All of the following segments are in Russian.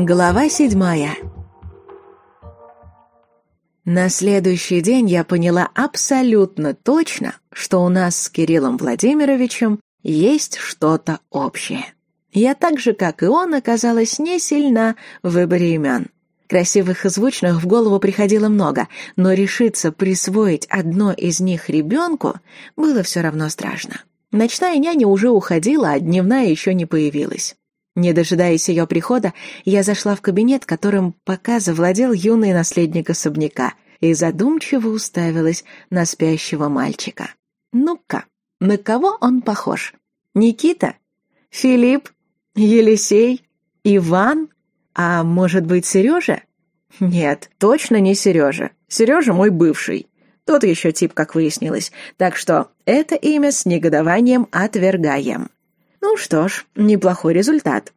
Глава седьмая На следующий день я поняла абсолютно точно, что у нас с Кириллом Владимировичем есть что-то общее. Я так же, как и он, оказалась не сильна в выборе имен. Красивых и звучных в голову приходило много, но решиться присвоить одно из них ребенку было все равно страшно. Ночная няня уже уходила, а дневная еще не появилась. Не дожидаясь ее прихода, я зашла в кабинет, которым пока завладел юный наследник особняка, и задумчиво уставилась на спящего мальчика. «Ну-ка, на кого он похож? Никита? Филипп? Елисей? Иван?» А может быть, Сережа? Нет, точно не Сережа. Сережа мой бывший. Тот еще тип, как выяснилось. Так что это имя с негодованием отвергаем. Что ж, неплохой результат.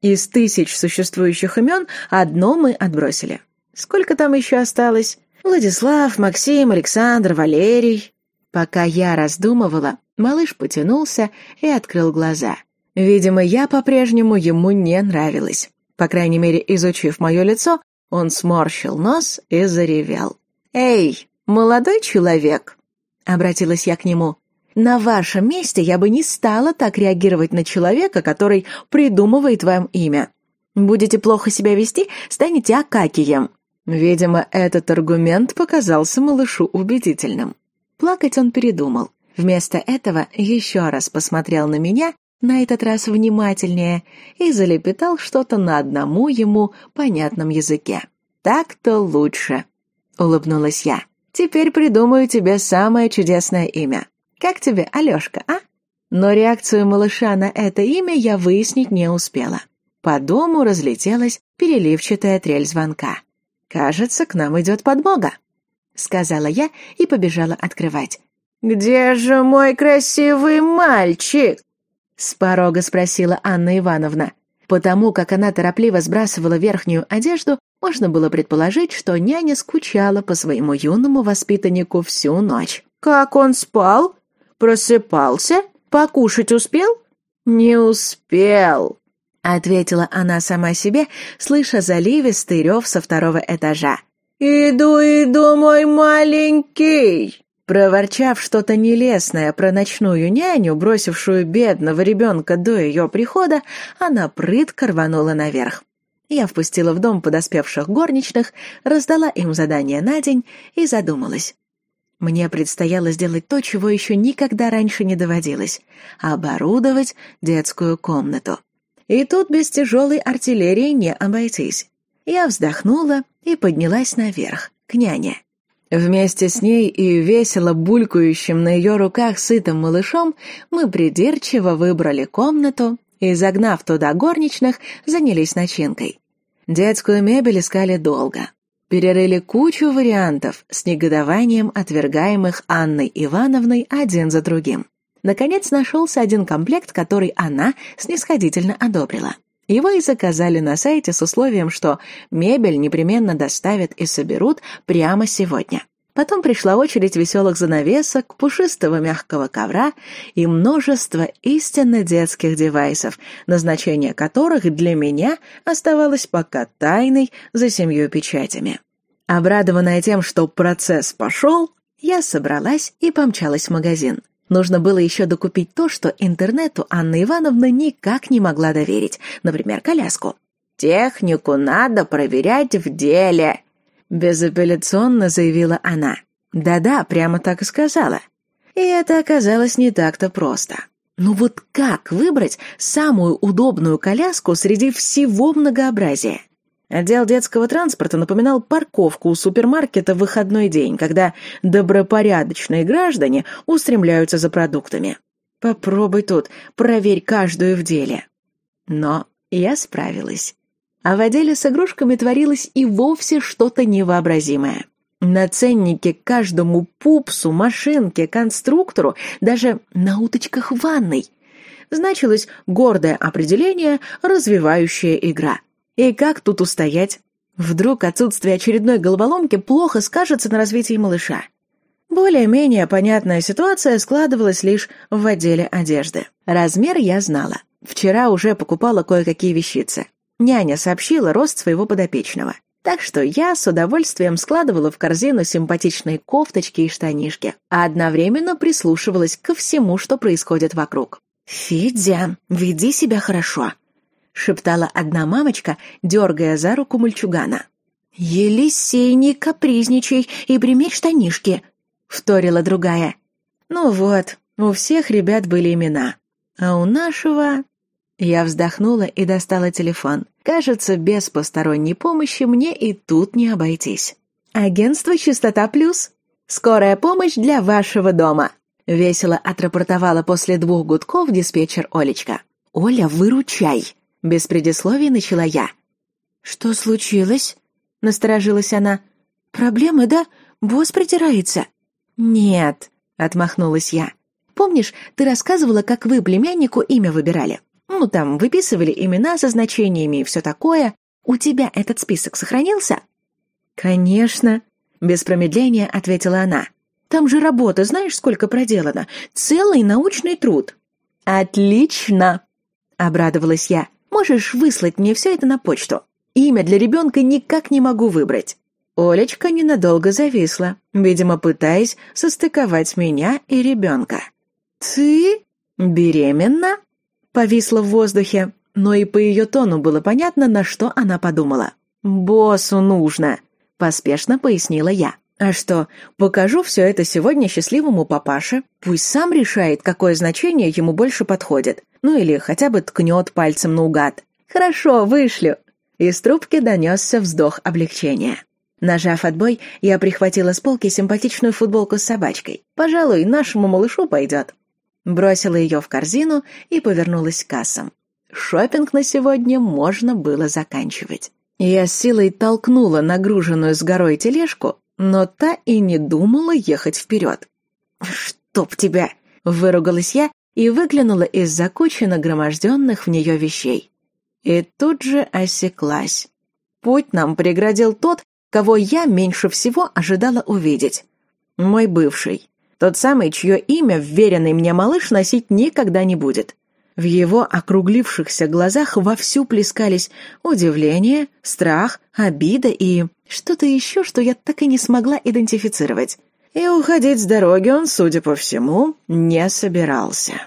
Из тысяч существующих имен одно мы отбросили. Сколько там еще осталось? Владислав, Максим, Александр, Валерий. Пока я раздумывала, малыш потянулся и открыл глаза. Видимо, я по-прежнему ему не нравилась. По крайней мере, изучив мое лицо, он сморщил нос и заревел. «Эй, молодой человек!» — обратилась я к нему. «На вашем месте я бы не стала так реагировать на человека, который придумывает вам имя. Будете плохо себя вести, станете Акакием». Видимо, этот аргумент показался малышу убедительным. Плакать он передумал. Вместо этого еще раз посмотрел на меня на этот раз внимательнее, и залепетал что-то на одному ему понятном языке. «Так-то лучше», — улыбнулась я. «Теперь придумаю тебе самое чудесное имя. Как тебе, Алешка, а?» Но реакцию малыша на это имя я выяснить не успела. По дому разлетелась переливчатая трель звонка. «Кажется, к нам идет подмога», — сказала я и побежала открывать. «Где же мой красивый мальчик?» С порога спросила Анна Ивановна. Потому как она торопливо сбрасывала верхнюю одежду, можно было предположить, что няня скучала по своему юному воспитаннику всю ночь. «Как он спал? Просыпался? Покушать успел?» «Не успел», — ответила она сама себе, слыша заливистый рев со второго этажа. «Иду, иду, мой маленький!» Проворчав что-то нелестное про ночную няню, бросившую бедного ребенка до ее прихода, она прытко рванула наверх. Я впустила в дом подоспевших горничных, раздала им задание на день и задумалась. Мне предстояло сделать то, чего еще никогда раньше не доводилось — оборудовать детскую комнату. И тут без тяжелой артиллерии не обойтись. Я вздохнула и поднялась наверх, к няне. Вместе с ней и весело булькающим на ее руках сытым малышом мы придирчиво выбрали комнату и, загнав туда горничных, занялись начинкой. Детскую мебель искали долго. Перерыли кучу вариантов, с негодованием отвергаемых Анной Ивановной один за другим. Наконец нашелся один комплект, который она снисходительно одобрила. Его и заказали на сайте с условием, что мебель непременно доставят и соберут прямо сегодня. Потом пришла очередь веселых занавесок, пушистого мягкого ковра и множество истинно детских девайсов, назначение которых для меня оставалось пока тайной за семью печатями. Обрадованная тем, что процесс пошел, я собралась и помчалась в магазин. Нужно было еще докупить то, что интернету Анна Ивановна никак не могла доверить, например, коляску. «Технику надо проверять в деле», — безапелляционно заявила она. «Да-да, прямо так и сказала». И это оказалось не так-то просто. Ну вот как выбрать самую удобную коляску среди всего многообразия? Отдел детского транспорта напоминал парковку у супермаркета в выходной день, когда добропорядочные граждане устремляются за продуктами. Попробуй тут, проверь каждую в деле. Но я справилась. А в отделе с игрушками творилось и вовсе что-то невообразимое. На ценнике каждому пупсу, машинке, конструктору, даже на уточках ванной значилось гордое определение «развивающая игра». И как тут устоять? Вдруг отсутствие очередной головоломки плохо скажется на развитии малыша. Более-менее понятная ситуация складывалась лишь в отделе одежды. Размер я знала. Вчера уже покупала кое-какие вещицы. Няня сообщила рост своего подопечного. Так что я с удовольствием складывала в корзину симпатичные кофточки и штанишки, а одновременно прислушивалась ко всему, что происходит вокруг. «Федя, веди себя хорошо», — шептала одна мамочка, дергая за руку мальчугана. «Елисей, не капризничай и примерь штанишки», — вторила другая. «Ну вот, у всех ребят были имена, а у нашего...» Я вздохнула и достала телефон. Кажется, без посторонней помощи мне и тут не обойтись. «Агентство «Чистота плюс». Скорая помощь для вашего дома», — весело отрапортовала после двух гудков диспетчер Олечка. «Оля, выручай!» — без предисловий начала я. «Что случилось?» — насторожилась она. «Проблемы, да? Босс притирается». «Нет», — отмахнулась я. «Помнишь, ты рассказывала, как вы племяннику имя выбирали? Ну, там, выписывали имена со значениями и все такое. У тебя этот список сохранился?» «Конечно», — без промедления ответила она. «Там же работа, знаешь, сколько проделано? Целый научный труд». «Отлично!» — обрадовалась я. «Можешь выслать мне все это на почту. Имя для ребенка никак не могу выбрать». Олечка ненадолго зависла, видимо, пытаясь состыковать меня и ребенка. «Ты беременна?» Повисла в воздухе, но и по ее тону было понятно, на что она подумала. «Боссу нужно», — поспешно пояснила я. «А что, покажу все это сегодня счастливому папаше. Пусть сам решает, какое значение ему больше подходит. Ну или хотя бы ткнет пальцем наугад. Хорошо, вышлю». Из трубки донесся вздох облегчения. Нажав отбой, я прихватила с полки симпатичную футболку с собачкой. Пожалуй, нашему малышу пойдет бросила ее в корзину и повернулась к кассам. Шопинг на сегодня можно было заканчивать. Я силой толкнула нагруженную с горой тележку, но та и не думала ехать вперед. «Чтоб тебя!» — выругалась я и выглянула из-за кучи нагроможденных в нее вещей. И тут же осеклась. Путь нам преградил тот, кого я меньше всего ожидала увидеть. Мой бывший. Тот самый, чье имя вверенный мне малыш носить никогда не будет. В его округлившихся глазах вовсю плескались удивление, страх, обида и что-то еще, что я так и не смогла идентифицировать. И уходить с дороги он, судя по всему, не собирался.